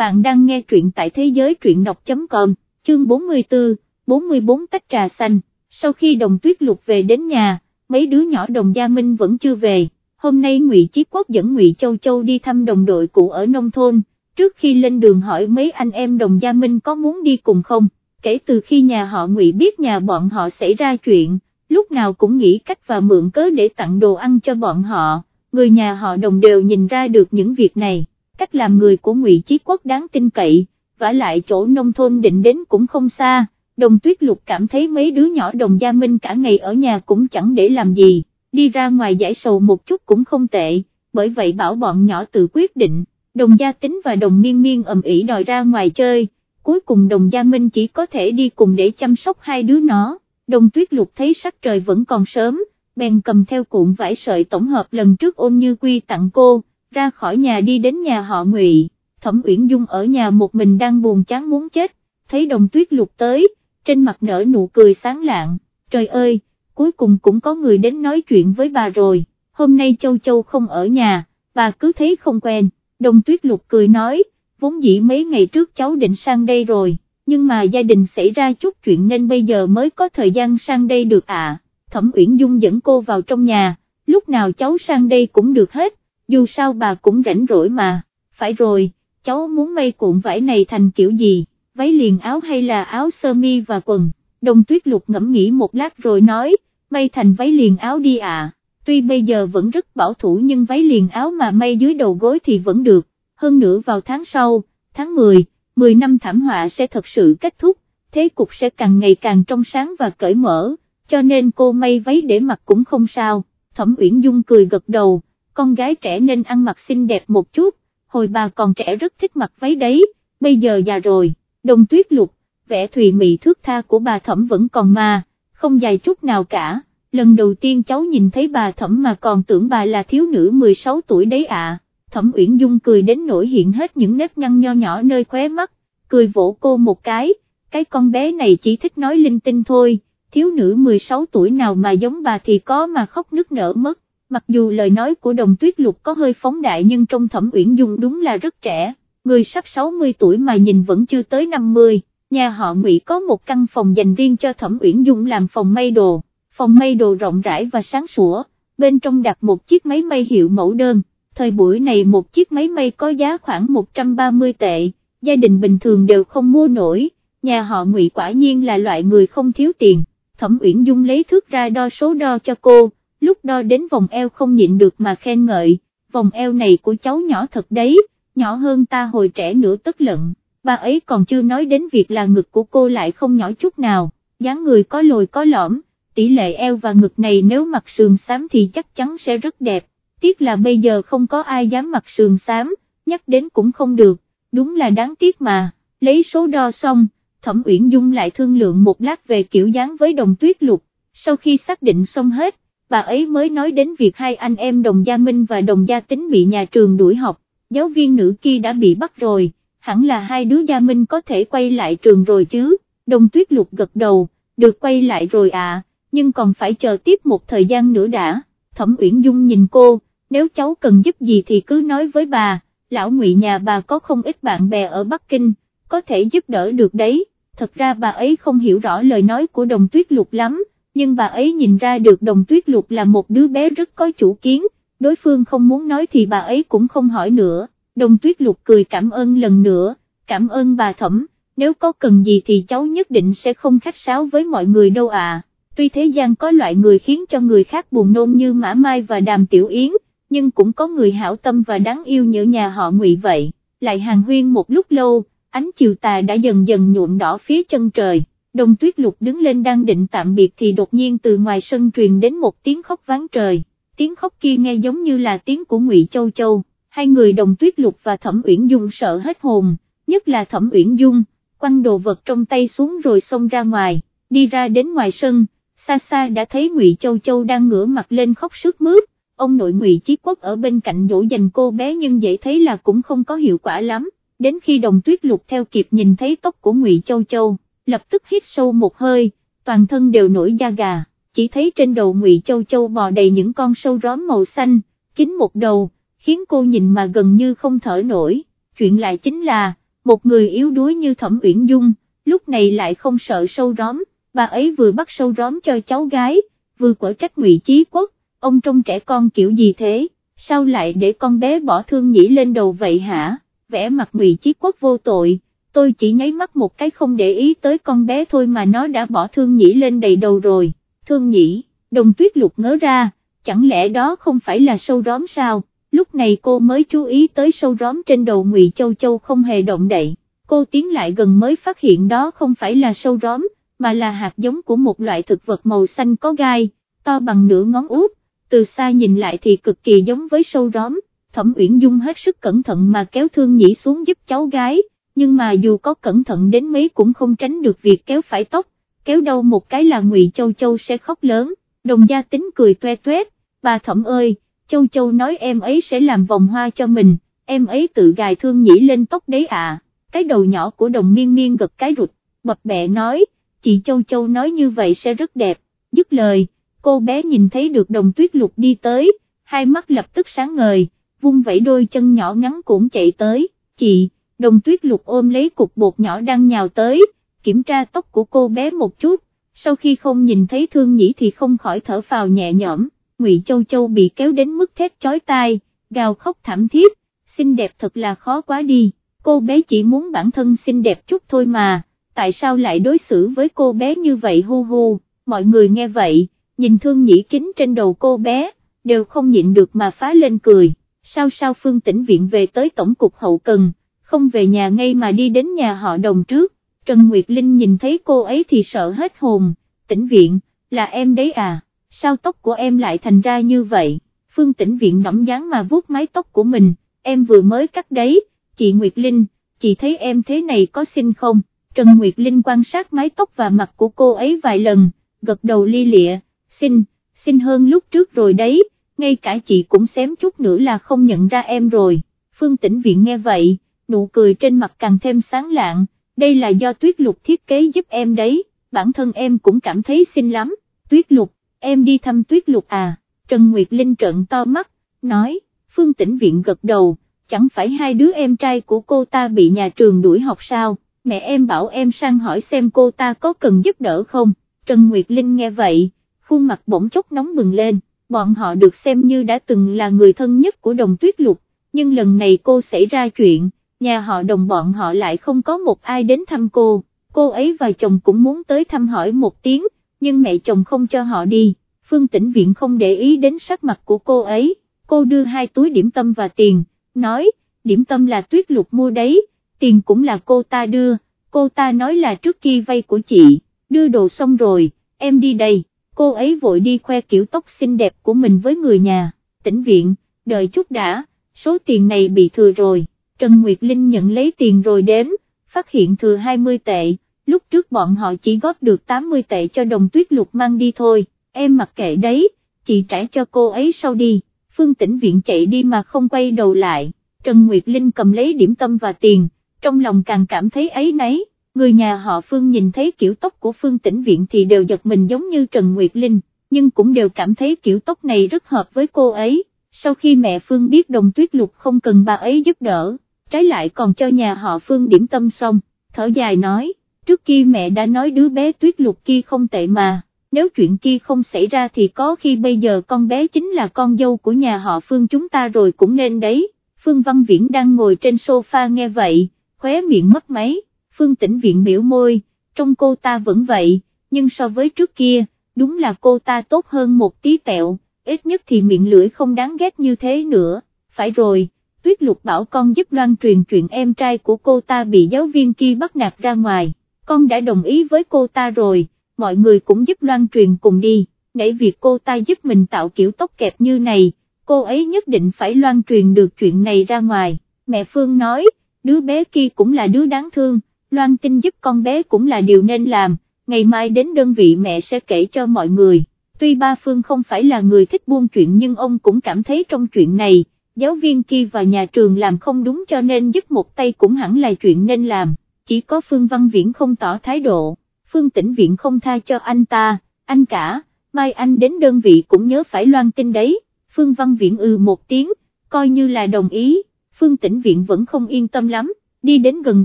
bạn đang nghe truyện tại thế giới truyện đọc.com, chương 44, 44 tách trà xanh, sau khi đồng tuyết lục về đến nhà, mấy đứa nhỏ đồng gia Minh vẫn chưa về, hôm nay Ngụy Chí Quốc dẫn Ngụy Châu Châu đi thăm đồng đội cũ ở nông thôn, trước khi lên đường hỏi mấy anh em đồng gia Minh có muốn đi cùng không, kể từ khi nhà họ Ngụy biết nhà bọn họ xảy ra chuyện, lúc nào cũng nghĩ cách và mượn cớ để tặng đồ ăn cho bọn họ, người nhà họ đồng đều nhìn ra được những việc này, cách làm người của Ngụy Chí Quốc đáng tin cậy, và lại chỗ nông thôn định đến cũng không xa, đồng tuyết lục cảm thấy mấy đứa nhỏ đồng gia minh cả ngày ở nhà cũng chẳng để làm gì, đi ra ngoài giải sầu một chút cũng không tệ, bởi vậy bảo bọn nhỏ tự quyết định, đồng gia tính và đồng miên miên ầm ĩ đòi ra ngoài chơi, cuối cùng đồng gia minh chỉ có thể đi cùng để chăm sóc hai đứa nó, đồng tuyết lục thấy sắc trời vẫn còn sớm, bèn cầm theo cuộn vải sợi tổng hợp lần trước ôn như quy tặng cô, ra khỏi nhà đi đến nhà họ ngụy. Thẩm Uyển Dung ở nhà một mình đang buồn chán muốn chết, thấy đồng tuyết lục tới, trên mặt nở nụ cười sáng lạng, trời ơi, cuối cùng cũng có người đến nói chuyện với bà rồi, hôm nay Châu Châu không ở nhà, bà cứ thấy không quen, đồng tuyết lục cười nói, vốn dĩ mấy ngày trước cháu định sang đây rồi, nhưng mà gia đình xảy ra chút chuyện nên bây giờ mới có thời gian sang đây được ạ, Thẩm Uyển Dung dẫn cô vào trong nhà, lúc nào cháu sang đây cũng được hết, dù sao bà cũng rảnh rỗi mà, phải rồi, cháu muốn may cuộn vải này thành kiểu gì, váy liền áo hay là áo sơ mi và quần, đồng tuyết lục ngẫm nghĩ một lát rồi nói, may thành váy liền áo đi à, tuy bây giờ vẫn rất bảo thủ nhưng váy liền áo mà may dưới đầu gối thì vẫn được, hơn nữa vào tháng sau, tháng 10, 10 năm thảm họa sẽ thật sự kết thúc, thế cục sẽ càng ngày càng trong sáng và cởi mở, cho nên cô may váy để mặc cũng không sao, Thẩm Uyển Dung cười gật đầu, con gái trẻ nên ăn mặc xinh đẹp một chút, hồi bà còn trẻ rất thích mặc váy đấy, bây giờ già rồi, đồng tuyết lục, vẻ thùy mị thước tha của bà thẩm vẫn còn mà, không dài chút nào cả, lần đầu tiên cháu nhìn thấy bà thẩm mà còn tưởng bà là thiếu nữ 16 tuổi đấy ạ, thẩm uyển dung cười đến nỗi hiện hết những nếp nhăn nho nhỏ nơi khóe mắt, cười vỗ cô một cái, cái con bé này chỉ thích nói linh tinh thôi, thiếu nữ 16 tuổi nào mà giống bà thì có mà khóc nức nở mất mặc dù lời nói của đồng tuyết lục có hơi phóng đại nhưng trong thẩm uyển dung đúng là rất trẻ, người sắp 60 tuổi mà nhìn vẫn chưa tới 50, nhà họ ngụy có một căn phòng dành riêng cho thẩm uyển dung làm phòng may đồ, phòng may đồ rộng rãi và sáng sủa, bên trong đặt một chiếc máy may hiệu mẫu đơn, thời buổi này một chiếc máy may có giá khoảng 130 tệ, gia đình bình thường đều không mua nổi, nhà họ ngụy quả nhiên là loại người không thiếu tiền, thẩm uyển dung lấy thước ra đo số đo cho cô lúc đo đến vòng eo không nhịn được mà khen ngợi, vòng eo này của cháu nhỏ thật đấy, nhỏ hơn ta hồi trẻ nửa tất lận, bà ấy còn chưa nói đến việc là ngực của cô lại không nhỏ chút nào, dáng người có lồi có lõm, tỷ lệ eo và ngực này nếu mặc sườn xám thì chắc chắn sẽ rất đẹp, tiếc là bây giờ không có ai dám mặc sườn xám, nhắc đến cũng không được, đúng là đáng tiếc mà, lấy số đo xong, Thẩm Uyển Dung lại thương lượng một lát về kiểu dáng với đồng tuyết lục, sau khi xác định xong hết, bà ấy mới nói đến việc hai anh em đồng gia Minh và đồng gia tính bị nhà trường đuổi học, giáo viên nữ kia đã bị bắt rồi, hẳn là hai đứa gia Minh có thể quay lại trường rồi chứ, đồng tuyết lục gật đầu, được quay lại rồi à, nhưng còn phải chờ tiếp một thời gian nữa đã, thẩm uyển dung nhìn cô, nếu cháu cần giúp gì thì cứ nói với bà, lão ngụy nhà bà có không ít bạn bè ở Bắc Kinh, có thể giúp đỡ được đấy, thật ra bà ấy không hiểu rõ lời nói của đồng tuyết lục lắm, nhưng bà ấy nhìn ra được đồng tuyết lục là một đứa bé rất có chủ kiến, đối phương không muốn nói thì bà ấy cũng không hỏi nữa, đồng tuyết lục cười cảm ơn lần nữa, cảm ơn bà thẩm, nếu có cần gì thì cháu nhất định sẽ không khách sáo với mọi người đâu à, tuy thế gian có loại người khiến cho người khác buồn nôn như Mã Mai và Đàm Tiểu Yến, nhưng cũng có người hảo tâm và đáng yêu như nhà họ ngụy vậy, lại hàng huyên một lúc lâu, ánh chiều tà đã dần dần nhuộm đỏ phía chân trời đồng tuyết lục đứng lên đang định tạm biệt thì đột nhiên từ ngoài sân truyền đến một tiếng khóc ván trời, tiếng khóc kia nghe giống như là tiếng của ngụy Châu Châu, hai người đồng tuyết lục và thẩm uyển dung sợ hết hồn, nhất là thẩm uyển dung, quăng đồ vật trong tay xuống rồi xông ra ngoài, đi ra đến ngoài sân, xa xa đã thấy ngụy Châu Châu đang ngửa mặt lên khóc sướt mướt, ông nội ngụy Chí Quốc ở bên cạnh dỗ dành cô bé nhưng dễ thấy là cũng không có hiệu quả lắm, đến khi đồng tuyết lục theo kịp nhìn thấy tóc của ngụy Châu Châu lập tức hít sâu một hơi, toàn thân đều nổi da gà, chỉ thấy trên đầu Ngụy Châu Châu bò đầy những con sâu róm màu xanh, kín một đầu, khiến cô nhìn mà gần như không thở nổi, chuyện lại chính là, một người yếu đuối như Thẩm Uyển Dung, lúc này lại không sợ sâu róm, bà ấy vừa bắt sâu róm cho cháu gái, vừa quở trách ngụy Chí Quốc, ông trông trẻ con kiểu gì thế, sao lại để con bé bỏ thương nhĩ lên đầu vậy hả, vẽ mặt ngụy Chí Quốc vô tội, tôi chỉ nháy mắt một cái không để ý tới con bé thôi mà nó đã bỏ thương nhĩ lên đầy đầu rồi, thương nhĩ, đồng tuyết lục ngớ ra, chẳng lẽ đó không phải là sâu róm sao, lúc này cô mới chú ý tới sâu róm trên đầu ngụy Châu Châu không hề động đậy, cô tiến lại gần mới phát hiện đó không phải là sâu róm, mà là hạt giống của một loại thực vật màu xanh có gai, to bằng nửa ngón út, từ xa nhìn lại thì cực kỳ giống với sâu róm, Thẩm Uyển Dung hết sức cẩn thận mà kéo thương nhĩ xuống giúp cháu gái, nhưng mà dù có cẩn thận đến mấy cũng không tránh được việc kéo phải tóc, kéo đâu một cái là Ngụy Châu Châu sẽ khóc lớn, đồng gia tính cười toe toét, bà Thẩm ơi, Châu Châu nói em ấy sẽ làm vòng hoa cho mình, em ấy tự gài thương nhĩ lên tóc đấy à, cái đầu nhỏ của đồng miên miên gật cái rụt, bập bẹ nói, chị Châu Châu nói như vậy sẽ rất đẹp, dứt lời, cô bé nhìn thấy được đồng tuyết lục đi tới, hai mắt lập tức sáng ngời, vung vẫy đôi chân nhỏ ngắn cũng chạy tới, chị, đồng tuyết lục ôm lấy cục bột nhỏ đang nhào tới, kiểm tra tóc của cô bé một chút, sau khi không nhìn thấy thương nhĩ thì không khỏi thở phào nhẹ nhõm, Ngụy Châu Châu bị kéo đến mức thét chói tai, gào khóc thảm thiết, xinh đẹp thật là khó quá đi, cô bé chỉ muốn bản thân xinh đẹp chút thôi mà, tại sao lại đối xử với cô bé như vậy hu hu, mọi người nghe vậy, nhìn thương nhĩ kính trên đầu cô bé, đều không nhịn được mà phá lên cười, sao sao phương tỉnh viện về tới tổng cục hậu cần, không về nhà ngay mà đi đến nhà họ đồng trước, Trần Nguyệt Linh nhìn thấy cô ấy thì sợ hết hồn, tỉnh viện, là em đấy à, sao tóc của em lại thành ra như vậy, phương tỉnh viện nỏng dáng mà vuốt mái tóc của mình, em vừa mới cắt đấy, chị Nguyệt Linh, chị thấy em thế này có xinh không, Trần Nguyệt Linh quan sát mái tóc và mặt của cô ấy vài lần, gật đầu li lịa, xinh, xinh hơn lúc trước rồi đấy, ngay cả chị cũng xém chút nữa là không nhận ra em rồi, phương tỉnh viện nghe vậy, nụ cười trên mặt càng thêm sáng lạng, đây là do tuyết lục thiết kế giúp em đấy, bản thân em cũng cảm thấy xinh lắm, tuyết lục, em đi thăm tuyết lục à, Trần Nguyệt Linh trợn to mắt, nói, phương Tĩnh viện gật đầu, chẳng phải hai đứa em trai của cô ta bị nhà trường đuổi học sao, mẹ em bảo em sang hỏi xem cô ta có cần giúp đỡ không, Trần Nguyệt Linh nghe vậy, khuôn mặt bỗng chốc nóng bừng lên, bọn họ được xem như đã từng là người thân nhất của đồng tuyết lục, nhưng lần này cô xảy ra chuyện, nhà họ đồng bọn họ lại không có một ai đến thăm cô, cô ấy và chồng cũng muốn tới thăm hỏi một tiếng, nhưng mẹ chồng không cho họ đi, Phương Tĩnh Viện không để ý đến sắc mặt của cô ấy, cô đưa hai túi điểm tâm và tiền, nói, điểm tâm là tuyết lục mua đấy, tiền cũng là cô ta đưa, cô ta nói là trước khi vay của chị, đưa đồ xong rồi, em đi đây, cô ấy vội đi khoe kiểu tóc xinh đẹp của mình với người nhà, Tĩnh Viện, đợi chút đã, số tiền này bị thừa rồi. Trần Nguyệt Linh nhận lấy tiền rồi đếm, phát hiện thừa 20 tệ, lúc trước bọn họ chỉ góp được 80 tệ cho đồng tuyết lục mang đi thôi, em mặc kệ đấy, chị trả cho cô ấy sau đi, Phương Tĩnh Viện chạy đi mà không quay đầu lại, Trần Nguyệt Linh cầm lấy điểm tâm và tiền, trong lòng càng cảm thấy ấy nấy, người nhà họ Phương nhìn thấy kiểu tóc của Phương Tĩnh Viện thì đều giật mình giống như Trần Nguyệt Linh, nhưng cũng đều cảm thấy kiểu tóc này rất hợp với cô ấy, sau khi mẹ Phương biết đồng tuyết lục không cần bà ấy giúp đỡ trái lại còn cho nhà họ Phương điểm tâm xong, thở dài nói, trước kia mẹ đã nói đứa bé tuyết lục kia không tệ mà, nếu chuyện kia không xảy ra thì có khi bây giờ con bé chính là con dâu của nhà họ Phương chúng ta rồi cũng nên đấy, Phương Văn Viễn đang ngồi trên sofa nghe vậy, khóe miệng mất máy, Phương Tĩnh Viện miễu môi, trong cô ta vẫn vậy, nhưng so với trước kia, đúng là cô ta tốt hơn một tí tẹo, ít nhất thì miệng lưỡi không đáng ghét như thế nữa, phải rồi. Tuyết Lục bảo con giúp loan truyền chuyện em trai của cô ta bị giáo viên kia bắt nạt ra ngoài, con đã đồng ý với cô ta rồi, mọi người cũng giúp loan truyền cùng đi, nãy việc cô ta giúp mình tạo kiểu tóc kẹp như này, cô ấy nhất định phải loan truyền được chuyện này ra ngoài, mẹ Phương nói, đứa bé kia cũng là đứa đáng thương, loan tin giúp con bé cũng là điều nên làm, ngày mai đến đơn vị mẹ sẽ kể cho mọi người. Tuy ba Phương không phải là người thích buôn chuyện nhưng ông cũng cảm thấy trong chuyện này, giáo viên kia và nhà trường làm không đúng cho nên giúp một tay cũng hẳn là chuyện nên làm, chỉ có Phương Văn Viễn không tỏ thái độ, Phương Tĩnh Viện không tha cho anh ta, anh cả, mai anh đến đơn vị cũng nhớ phải loan tin đấy, Phương Văn Viễn ừ một tiếng, coi như là đồng ý, Phương Tĩnh Viện vẫn không yên tâm lắm, đi đi đến gần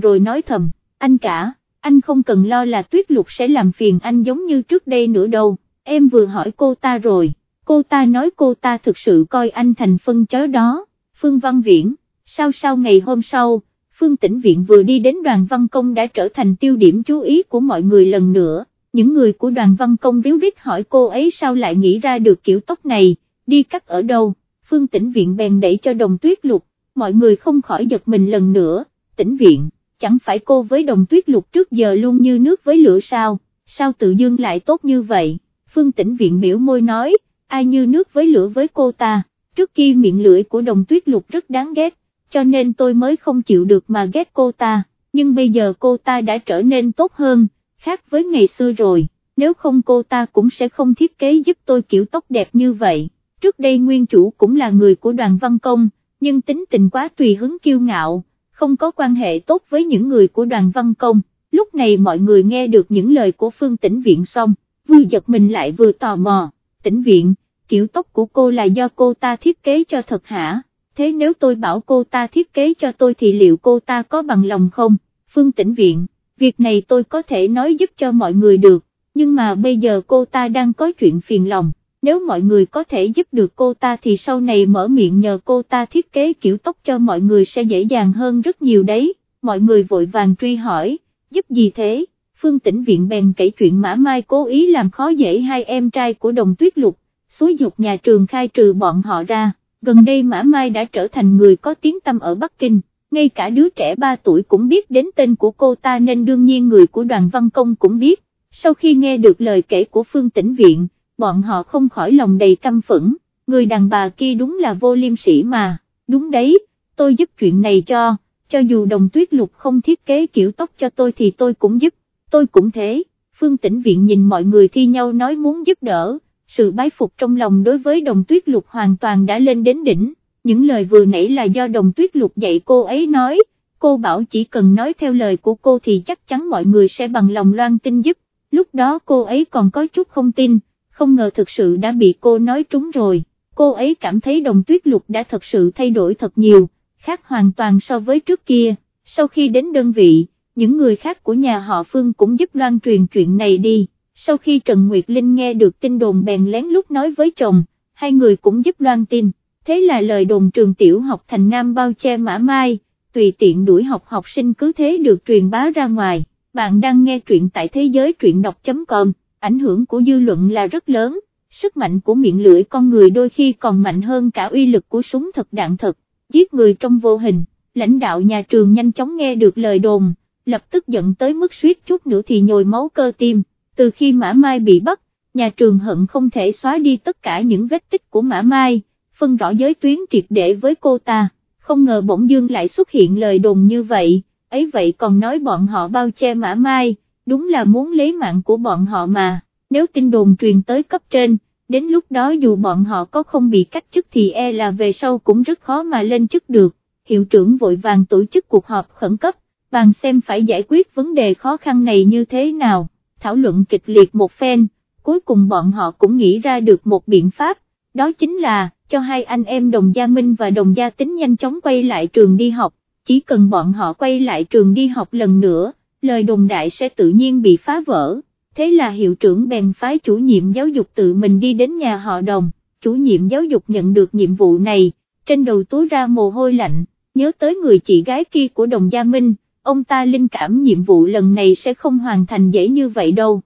rồi nói thầm, anh cả, anh không cần lo là tuyết lục sẽ làm phiền anh giống như trước đây nữa đâu, em vừa hỏi cô ta rồi, cô ta nói cô ta thực sự coi anh thành phân chớ đó, Phương Văn Viễn, sao sao ngày hôm sau, Phương Tĩnh Viện vừa đi đến đoàn văn công đã trở thành tiêu điểm chú ý của mọi người lần nữa, những người của đoàn văn công ríu rít hỏi cô ấy sao lại nghĩ ra được kiểu tóc này, đi cắt ở đâu, Phương Tĩnh Viện bèn đẩy cho đồng tuyết lục, mọi người không khỏi giật mình lần nữa, Tĩnh Viện, chẳng phải cô với đồng tuyết lục trước giờ luôn như nước với lửa sao, sao tự dưng lại tốt như vậy, Phương Tĩnh Viện miễu môi nói, ai như nước với lửa với cô ta, trước kia miệng lưỡi của đồng tuyết lục rất đáng ghét cho nên tôi mới không chịu được mà ghét cô ta, nhưng bây giờ cô ta đã trở nên tốt hơn, khác với ngày xưa rồi, nếu không cô ta cũng sẽ không thiết kế giúp tôi kiểu tóc đẹp như vậy. Trước đây nguyên chủ cũng là người của đoàn văn công, nhưng tính tình quá tùy hứng kiêu ngạo, không có quan hệ tốt với những người của đoàn văn công. Lúc này mọi người nghe được những lời của Phương Tĩnh Viện xong, vừa giật mình lại vừa tò mò, Tĩnh Viện, kiểu tóc của cô là do cô ta thiết kế cho thật hả? thế nếu tôi bảo cô ta thiết kế cho tôi thì liệu cô ta có bằng lòng không, Phương Tĩnh Viện, việc này tôi có thể nói giúp cho mọi người được, nhưng mà bây giờ cô ta đang có chuyện phiền lòng, nếu mọi người có thể giúp được cô ta thì sau này mở miệng nhờ cô ta thiết kế kiểu tóc cho mọi người sẽ dễ dàng hơn rất nhiều đấy, mọi người vội vàng truy hỏi, giúp gì thế? Phương Tĩnh Viện bèn kể chuyện Mã Mai cố ý làm khó dễ hai em trai của đồng tuyết lục, xúi dục nhà trường khai trừ bọn họ ra. Gần đây Mã Mai đã trở thành người có tiếng tâm ở Bắc Kinh, ngay cả đứa trẻ 3 tuổi cũng biết đến tên của cô ta nên đương nhiên người của đoàn văn công cũng biết, sau khi nghe được lời kể của Phương Tĩnh Viện, bọn họ không khỏi lòng đầy căm phẫn, người đàn bà kia đúng là vô liêm sĩ mà, đúng đấy, tôi giúp chuyện này cho, cho dù đồng tuyết lục không thiết kế kiểu tóc cho tôi thì tôi cũng giúp, tôi cũng thế, Phương Tĩnh Viện nhìn mọi người thi nhau nói muốn giúp đỡ. Sự bái phục trong lòng đối với đồng tuyết lục hoàn toàn đã lên đến đỉnh, những lời vừa nãy là do đồng tuyết lục dạy cô ấy nói, cô bảo chỉ cần nói theo lời của cô thì chắc chắn mọi người sẽ bằng lòng loan tin giúp, lúc đó cô ấy còn có chút không tin, không ngờ thực sự đã bị cô nói trúng rồi, cô ấy cảm thấy đồng tuyết lục đã thật sự thay đổi thật nhiều, khác hoàn toàn so với trước kia, sau khi đến đơn vị, những người khác của nhà họ Phương cũng giúp loan truyền chuyện này đi. Sau khi Trần Nguyệt Linh nghe được tin đồn bèn lén lúc nói với chồng, hai người cũng giúp loan tin, thế là lời đồn trường tiểu học thành Nam bao che mã mai, tùy tiện đuổi học học sinh cứ thế được truyền bá ra ngoài, bạn đang nghe truyện tại thế giới truyện đọc.com, ảnh hưởng của dư luận là rất lớn, sức mạnh của miệng lưỡi con người đôi khi còn mạnh hơn cả uy lực của súng thật đạn thật, giết người trong vô hình, lãnh đạo nhà trường nhanh chóng nghe được lời đồn, lập tức giận tới mức suýt chút nữa thì nhồi máu cơ tim. Từ khi Mã Mai bị bắt, nhà trường hận không thể xóa đi tất cả những vết tích của Mã Mai, phân rõ giới tuyến triệt để với cô ta, không ngờ bỗng dương lại xuất hiện lời đồn như vậy, ấy vậy còn nói bọn họ bao che Mã Mai, đúng là muốn lấy mạng của bọn họ mà, nếu tin đồn truyền tới cấp trên, đến lúc đó dù bọn họ có không bị cách chức thì e là về sau cũng rất khó mà lên chức được, hiệu trưởng vội vàng tổ chức cuộc họp khẩn cấp, bàn xem phải giải quyết vấn đề khó khăn này như thế nào thảo luận kịch liệt một phen, cuối cùng bọn họ cũng nghĩ ra được một biện pháp, đó chính là, cho hai anh em đồng gia Minh và đồng gia tính nhanh chóng quay lại trường đi học, chỉ cần bọn họ quay lại trường đi học lần nữa, lời đồng đại sẽ tự nhiên bị phá vỡ, thế là hiệu trưởng bèn phái chủ nhiệm giáo dục tự mình đi đến nhà họ đồng, chủ nhiệm giáo dục nhận được nhiệm vụ này, trên đầu túi ra mồ hôi lạnh, nhớ tới người chị gái kia của đồng gia Minh, ông ta linh cảm nhiệm vụ lần này sẽ không hoàn thành dễ như vậy đâu.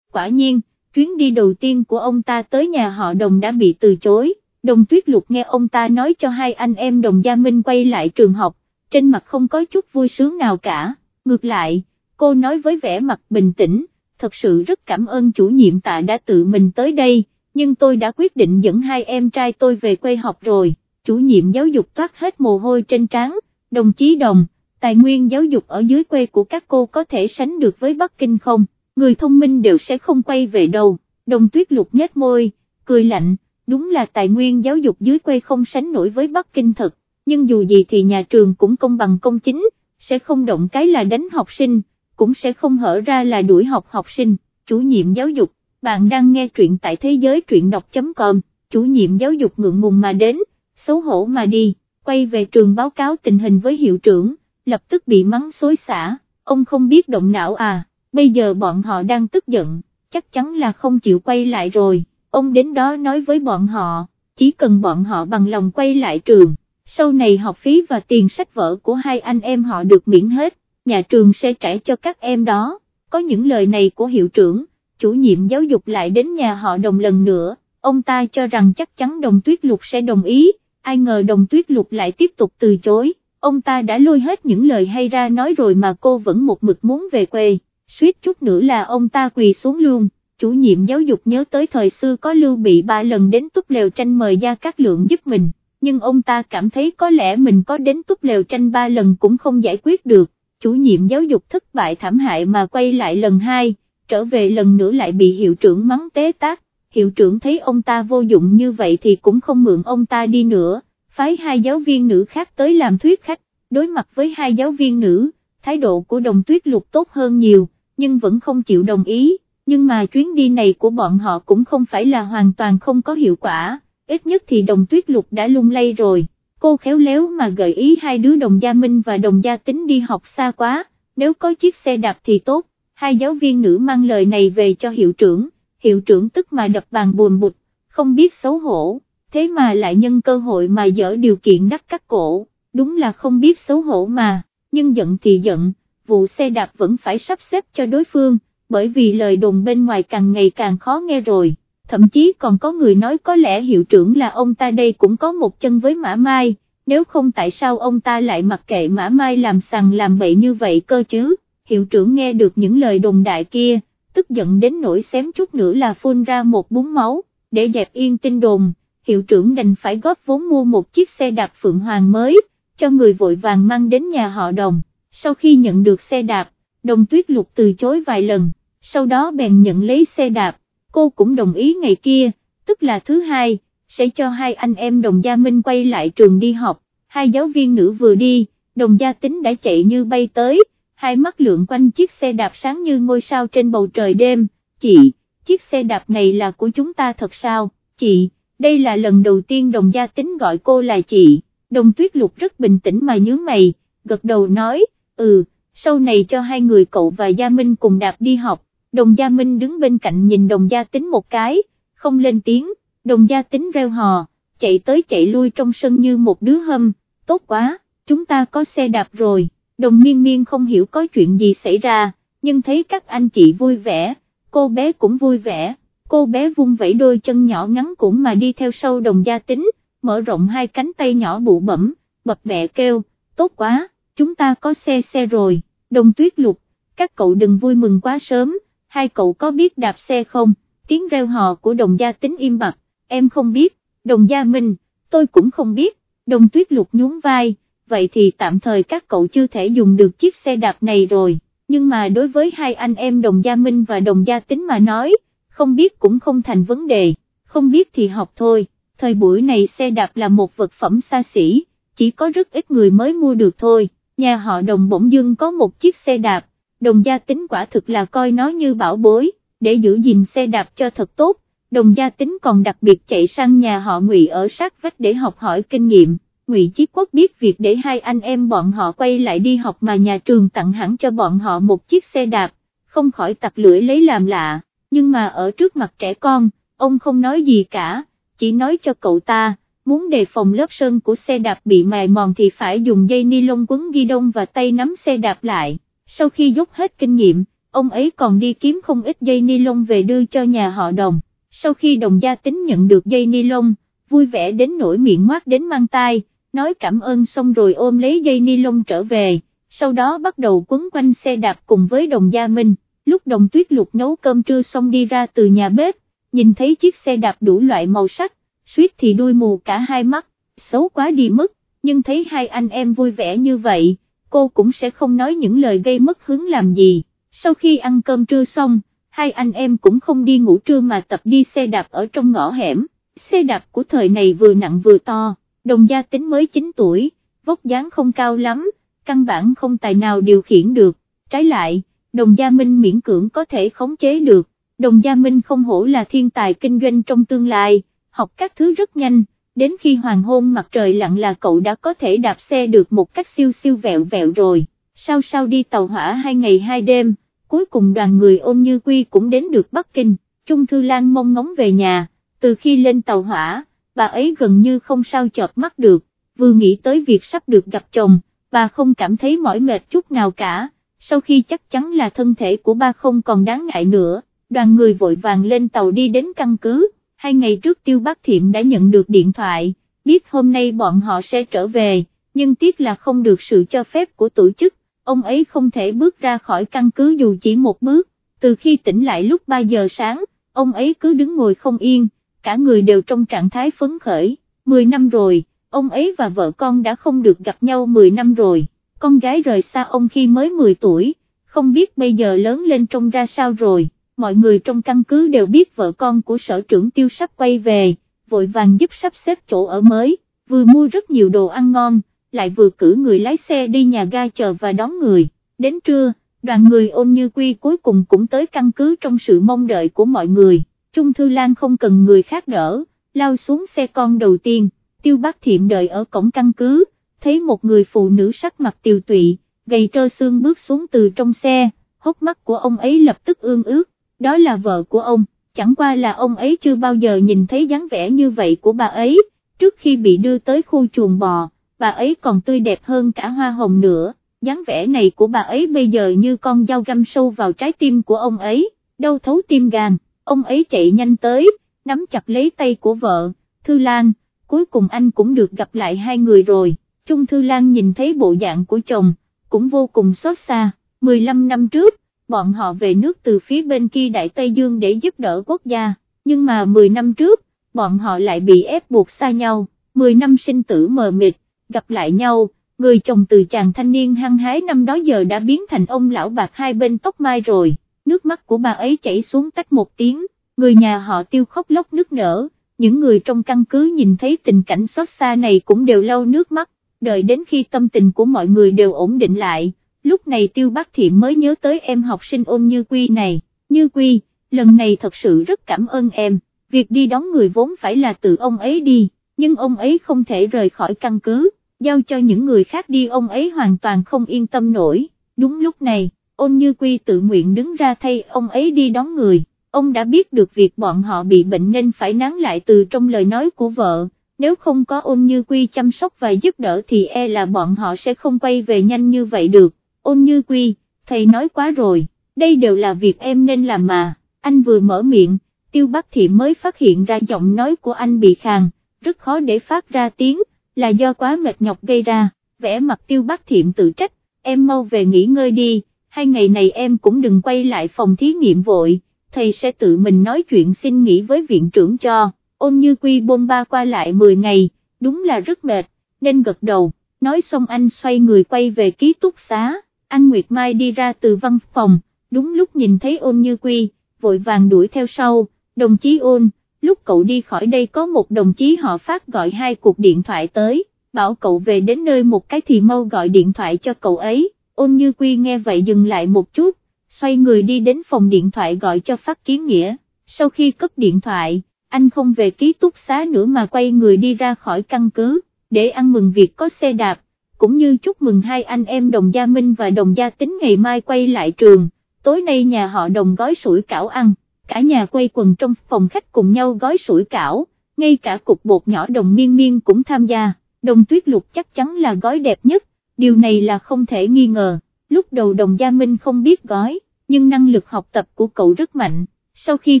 Quả nhiên, chuyến đi đầu tiên của ông ta tới nhà họ đồng đã bị từ chối, đồng tuyết lục nghe ông ta nói cho hai anh em đồng gia minh quay lại trường học, trên mặt không có chút vui sướng nào cả, ngược lại, cô nói với vẻ mặt bình tĩnh, thật sự rất cảm ơn chủ nhiệm tạ đã tự mình tới đây, nhưng tôi đã quyết định dẫn hai em trai tôi về quê học rồi, chủ nhiệm giáo dục toát hết mồ hôi trên trán, đồng chí đồng, tài nguyên giáo dục ở dưới quê của các cô có thể sánh được với Bắc Kinh không, người thông minh đều sẽ không quay về đâu, đồng tuyết lục nhếch môi, cười lạnh, đúng là tài nguyên giáo dục dưới quê không sánh nổi với Bắc Kinh thật, nhưng dù gì thì nhà trường cũng công bằng công chính, sẽ không động cái là đánh học sinh, cũng sẽ không hở ra là đuổi học học sinh, chủ nhiệm giáo dục, bạn đang nghe truyện tại thế giới truyện đọc.com, chủ nhiệm giáo dục ngượng ngùng mà đến, xấu hổ mà đi, quay về trường báo cáo tình hình với hiệu trưởng lập tức bị mắng xối xả, ông không biết động não à, bây giờ bọn họ đang tức giận, chắc chắn là không chịu quay lại rồi, ông đến đó nói với bọn họ, chỉ cần bọn họ bằng lòng quay lại trường, sau này học phí và tiền sách vở của hai anh em họ được miễn hết, nhà trường sẽ trả cho các em đó, có những lời này của hiệu trưởng, chủ nhiệm giáo dục lại đến nhà họ đồng lần nữa, ông ta cho rằng chắc chắn đồng tuyết lục sẽ đồng ý, ai ngờ đồng tuyết lục lại tiếp tục từ chối, ông ta đã lôi hết những lời hay ra nói rồi mà cô vẫn một mực muốn về quê, suýt chút nữa là ông ta quỳ xuống luôn, chủ nhiệm giáo dục nhớ tới thời xưa có lưu bị ba lần đến túc lều tranh mời Gia Cát Lượng giúp mình, nhưng ông ta cảm thấy có lẽ mình có đến túc lều tranh ba lần cũng không giải quyết được, chủ nhiệm giáo dục thất bại thảm hại mà quay lại lần hai, trở về lần nữa lại bị hiệu trưởng mắng tế tác, hiệu trưởng thấy ông ta vô dụng như vậy thì cũng không mượn ông ta đi nữa, phái hai giáo viên nữ khác tới làm thuyết khách, đối mặt với hai giáo viên nữ, thái độ của đồng tuyết lục tốt hơn nhiều, nhưng vẫn không chịu đồng ý, nhưng mà chuyến đi này của bọn họ cũng không phải là hoàn toàn không có hiệu quả, ít nhất thì đồng tuyết lục đã lung lay rồi, cô khéo léo mà gợi ý hai đứa đồng gia Minh và đồng gia tính đi học xa quá, nếu có chiếc xe đạp thì tốt, hai giáo viên nữ mang lời này về cho hiệu trưởng, hiệu trưởng tức mà đập bàn buồn bụt, không biết xấu hổ, thế mà lại nhân cơ hội mà dở điều kiện đắt cắt cổ, đúng là không biết xấu hổ mà, nhưng giận thì giận, vụ xe đạp vẫn phải sắp xếp cho đối phương, bởi vì lời đồn bên ngoài càng ngày càng khó nghe rồi, thậm chí còn có người nói có lẽ hiệu trưởng là ông ta đây cũng có một chân với Mã Mai, nếu không tại sao ông ta lại mặc kệ Mã Mai làm sằng làm bậy như vậy cơ chứ, hiệu trưởng nghe được những lời đồn đại kia, tức giận đến nỗi xém chút nữa là phun ra một búng máu, để dẹp yên tin đồn, hiệu trưởng đành phải góp vốn mua một chiếc xe đạp Phượng Hoàng mới, cho người vội vàng mang đến nhà họ đồng, sau khi nhận được xe đạp, đồng tuyết lục từ chối vài lần, sau đó bèn nhận lấy xe đạp, cô cũng đồng ý ngày kia, tức là thứ hai, sẽ cho hai anh em đồng gia Minh quay lại trường đi học, hai giáo viên nữ vừa đi, đồng gia tính đã chạy như bay tới, hai mắt lượn quanh chiếc xe đạp sáng như ngôi sao trên bầu trời đêm, chị, chiếc xe đạp này là của chúng ta thật sao, chị, đây là lần đầu tiên đồng gia tính gọi cô là chị, đồng tuyết lục rất bình tĩnh mà nhướng mày, gật đầu nói, ừ, sau này cho hai người cậu và Gia Minh cùng đạp đi học, đồng Gia Minh đứng bên cạnh nhìn đồng gia tính một cái, không lên tiếng, đồng gia tính reo hò, chạy tới chạy lui trong sân như một đứa hâm, tốt quá, chúng ta có xe đạp rồi. Đồng miên miên không hiểu có chuyện gì xảy ra, nhưng thấy các anh chị vui vẻ, cô bé cũng vui vẻ, cô bé vung vẫy đôi chân nhỏ ngắn cũng mà đi theo sau đồng gia tính, mở rộng hai cánh tay nhỏ bụ bẩm, bập bẹ kêu, tốt quá, chúng ta có xe xe rồi, đồng tuyết lục, các cậu đừng vui mừng quá sớm, hai cậu có biết đạp xe không, tiếng reo hò của đồng gia tính im bặt, em không biết, đồng gia minh, tôi cũng không biết, đồng tuyết lục nhún vai, vậy thì tạm thời các cậu chưa thể dùng được chiếc xe đạp này rồi, nhưng mà đối với hai anh em đồng gia Minh và đồng gia tính mà nói, không biết cũng không thành vấn đề, không biết thì học thôi, thời buổi này xe đạp là một vật phẩm xa xỉ, chỉ có rất ít người mới mua được thôi, nhà họ đồng bỗng dưng có một chiếc xe đạp, đồng gia tính quả thực là coi nó như bảo bối, để giữ gìn xe đạp cho thật tốt, đồng gia tính còn đặc biệt chạy sang nhà họ ngụy ở sát vách để học hỏi kinh nghiệm. Ngụy Chí Quốc biết việc để hai anh em bọn họ quay lại đi học mà nhà trường tặng hẳn cho bọn họ một chiếc xe đạp, không khỏi tặc lưỡi lấy làm lạ, nhưng mà ở trước mặt trẻ con, ông không nói gì cả, chỉ nói cho cậu ta, muốn đề phòng lớp sơn của xe đạp bị mài mòn thì phải dùng dây ni lông quấn ghi đông và tay nắm xe đạp lại, sau khi dốc hết kinh nghiệm, ông ấy còn đi kiếm không ít dây ni lông về đưa cho nhà họ đồng, sau khi đồng gia tính nhận được dây ni lông, vui vẻ đến nỗi miệng ngoác đến mang tai, nói cảm ơn xong rồi ôm lấy dây ni lông trở về, sau đó bắt đầu quấn quanh xe đạp cùng với đồng gia Minh, lúc đồng tuyết lục nấu cơm trưa xong đi ra từ nhà bếp, nhìn thấy chiếc xe đạp đủ loại màu sắc, suýt thì đuôi mù cả hai mắt, xấu quá đi mất, nhưng thấy hai anh em vui vẻ như vậy, cô cũng sẽ không nói những lời gây mất hứng làm gì, sau khi ăn cơm trưa xong, hai anh em cũng không đi ngủ trưa mà tập đi xe đạp ở trong ngõ hẻm, xe đạp của thời này vừa nặng vừa to đồng gia tính mới 9 tuổi, vóc dáng không cao lắm, căn bản không tài nào điều khiển được, trái lại, đồng gia Minh miễn cưỡng có thể khống chế được, đồng gia Minh không hổ là thiên tài kinh doanh trong tương lai, học các thứ rất nhanh, đến khi hoàng hôn mặt trời lặn là cậu đã có thể đạp xe được một cách siêu siêu vẹo vẹo rồi. Sau sau đi tàu hỏa hai ngày hai đêm, cuối cùng đoàn người ôn như quy cũng đến được Bắc Kinh, Trung Thư Lan mong ngóng về nhà, từ khi lên tàu hỏa, bà ấy gần như không sao chợp mắt được, vừa nghĩ tới việc sắp được gặp chồng, bà không cảm thấy mỏi mệt chút nào cả, sau khi chắc chắn là thân thể của ba không còn đáng ngại nữa, đoàn người vội vàng lên tàu đi đến căn cứ, hai ngày trước Tiêu Bác Thiệm đã nhận được điện thoại, biết hôm nay bọn họ sẽ trở về, nhưng tiếc là không được sự cho phép của tổ chức, ông ấy không thể bước ra khỏi căn cứ dù chỉ một bước, từ khi tỉnh lại lúc 3 giờ sáng, ông ấy cứ đứng ngồi không yên, cả người đều trong trạng thái phấn khởi, 10 năm rồi, ông ấy và vợ con đã không được gặp nhau 10 năm rồi, con gái rời xa ông khi mới 10 tuổi, không biết bây giờ lớn lên trông ra sao rồi, mọi người trong căn cứ đều biết vợ con của sở trưởng tiêu sắp quay về, vội vàng giúp sắp xếp chỗ ở mới, vừa mua rất nhiều đồ ăn ngon, lại vừa cử người lái xe đi nhà ga chờ và đón người, đến trưa, đoàn người ôn như quy cuối cùng cũng tới căn cứ trong sự mong đợi của mọi người, Trung Thư Lan không cần người khác đỡ, lao xuống xe con đầu tiên, tiêu bác thiệm đợi ở cổng căn cứ, thấy một người phụ nữ sắc mặt tiều tụy, gầy trơ xương bước xuống từ trong xe, hốc mắt của ông ấy lập tức ương ướt, đó là vợ của ông, chẳng qua là ông ấy chưa bao giờ nhìn thấy dáng vẻ như vậy của bà ấy, trước khi bị đưa tới khu chuồng bò, bà ấy còn tươi đẹp hơn cả hoa hồng nữa, dáng vẻ này của bà ấy bây giờ như con dao găm sâu vào trái tim của ông ấy, đau thấu tim gan, ông ấy chạy nhanh tới, nắm chặt lấy tay của vợ, Thư Lan, cuối cùng anh cũng được gặp lại hai người rồi, Trung Thư Lan nhìn thấy bộ dạng của chồng, cũng vô cùng xót xa, 15 năm trước, bọn họ về nước từ phía bên kia Đại Tây Dương để giúp đỡ quốc gia, nhưng mà 10 năm trước, bọn họ lại bị ép buộc xa nhau, 10 năm sinh tử mờ mịt, gặp lại nhau, người chồng từ chàng thanh niên hăng hái năm đó giờ đã biến thành ông lão bạc hai bên tóc mai rồi, nước mắt của bà ấy chảy xuống tách một tiếng, người nhà họ tiêu khóc lóc nước nở, những người trong căn cứ nhìn thấy tình cảnh xót xa này cũng đều lau nước mắt, đợi đến khi tâm tình của mọi người đều ổn định lại, lúc này tiêu bác thị mới nhớ tới em học sinh ôn như quy này, như quy, lần này thật sự rất cảm ơn em, việc đi đón người vốn phải là tự ông ấy đi, nhưng ông ấy không thể rời khỏi căn cứ, giao cho những người khác đi ông ấy hoàn toàn không yên tâm nổi, đúng lúc này, ôn như quy tự nguyện đứng ra thay ông ấy đi đón người, ông đã biết được việc bọn họ bị bệnh nên phải nán lại từ trong lời nói của vợ, nếu không có ôn như quy chăm sóc và giúp đỡ thì e là bọn họ sẽ không quay về nhanh như vậy được, ôn như quy, thầy nói quá rồi, đây đều là việc em nên làm mà, anh vừa mở miệng, tiêu bắc thì mới phát hiện ra giọng nói của anh bị khàn, rất khó để phát ra tiếng, là do quá mệt nhọc gây ra, vẽ mặt tiêu bác thiệm tự trách, em mau về nghỉ ngơi đi, hai ngày này em cũng đừng quay lại phòng thí nghiệm vội, thầy sẽ tự mình nói chuyện xin nghỉ với viện trưởng cho, ôn như quy bôn ba qua lại 10 ngày, đúng là rất mệt, nên gật đầu, nói xong anh xoay người quay về ký túc xá, anh Nguyệt Mai đi ra từ văn phòng, đúng lúc nhìn thấy ôn như quy, vội vàng đuổi theo sau, đồng chí ôn, lúc cậu đi khỏi đây có một đồng chí họ phát gọi hai cuộc điện thoại tới, bảo cậu về đến nơi một cái thì mau gọi điện thoại cho cậu ấy, ôn như quy nghe vậy dừng lại một chút, xoay người đi đến phòng điện thoại gọi cho phát kiến nghĩa, sau khi cấp điện thoại, anh không về ký túc xá nữa mà quay người đi ra khỏi căn cứ, để ăn mừng việc có xe đạp, cũng như chúc mừng hai anh em đồng gia Minh và đồng gia tính ngày mai quay lại trường, tối nay nhà họ đồng gói sủi cảo ăn cả nhà quay quần trong phòng khách cùng nhau gói sủi cảo, ngay cả cục bột nhỏ đồng miên miên cũng tham gia, đồng tuyết lục chắc chắn là gói đẹp nhất, điều này là không thể nghi ngờ, lúc đầu đồng gia Minh không biết gói, nhưng năng lực học tập của cậu rất mạnh, sau khi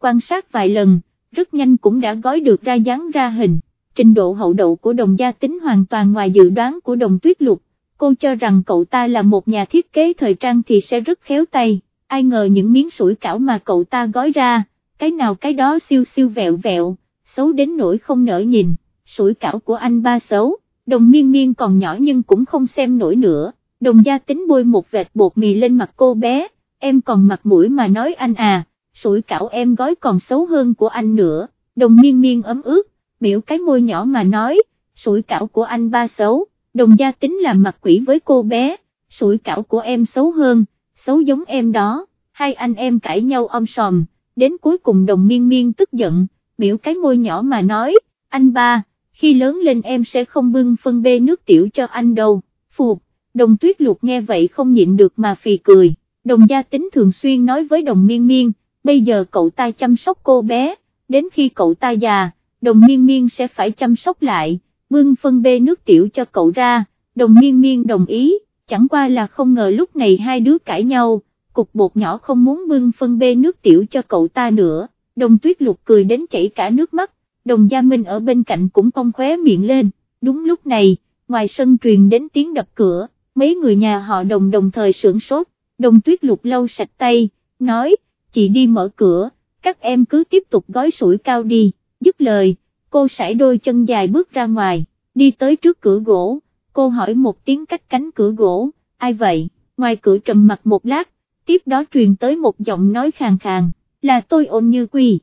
quan sát vài lần, rất nhanh cũng đã gói được ra dáng ra hình, trình độ hậu đậu của đồng gia tính hoàn toàn ngoài dự đoán của đồng tuyết lục, cô cho rằng cậu ta là một nhà thiết kế thời trang thì sẽ rất khéo tay. Ai ngờ những miếng sủi cảo mà cậu ta gói ra, cái nào cái đó siêu siêu vẹo vẹo, xấu đến nỗi không nỡ nhìn, sủi cảo của anh ba xấu, đồng miên miên còn nhỏ nhưng cũng không xem nổi nữa, đồng gia tính bôi một vệt bột mì lên mặt cô bé, em còn mặt mũi mà nói anh à, sủi cảo em gói còn xấu hơn của anh nữa, đồng miên miên ấm ướt, biểu cái môi nhỏ mà nói, sủi cảo của anh ba xấu, đồng gia tính làm mặt quỷ với cô bé, sủi cảo của em xấu hơn xấu giống em đó, hai anh em cãi nhau om sòm, đến cuối cùng đồng miên miên tức giận, biểu cái môi nhỏ mà nói, anh ba, khi lớn lên em sẽ không bưng phân bê nước tiểu cho anh đâu, phục, đồng tuyết lục nghe vậy không nhịn được mà phì cười, đồng gia tính thường xuyên nói với đồng miên miên, bây giờ cậu ta chăm sóc cô bé, đến khi cậu ta già, đồng miên miên sẽ phải chăm sóc lại, bưng phân bê nước tiểu cho cậu ra, đồng miên miên đồng ý, chẳng qua là không ngờ lúc này hai đứa cãi nhau, cục bột nhỏ không muốn bưng phân bê nước tiểu cho cậu ta nữa, đồng tuyết lục cười đến chảy cả nước mắt, đồng gia minh ở bên cạnh cũng cong khóe miệng lên, đúng lúc này, ngoài sân truyền đến tiếng đập cửa, mấy người nhà họ đồng đồng thời sưởng sốt, đồng tuyết lục lâu sạch tay, nói, chị đi mở cửa, các em cứ tiếp tục gói sủi cao đi, dứt lời, cô sải đôi chân dài bước ra ngoài, đi tới trước cửa gỗ, cô hỏi một tiếng cách cánh cửa gỗ, ai vậy, ngoài cửa trầm mặt một lát, tiếp đó truyền tới một giọng nói khàn khàn, là tôi ôn như quy.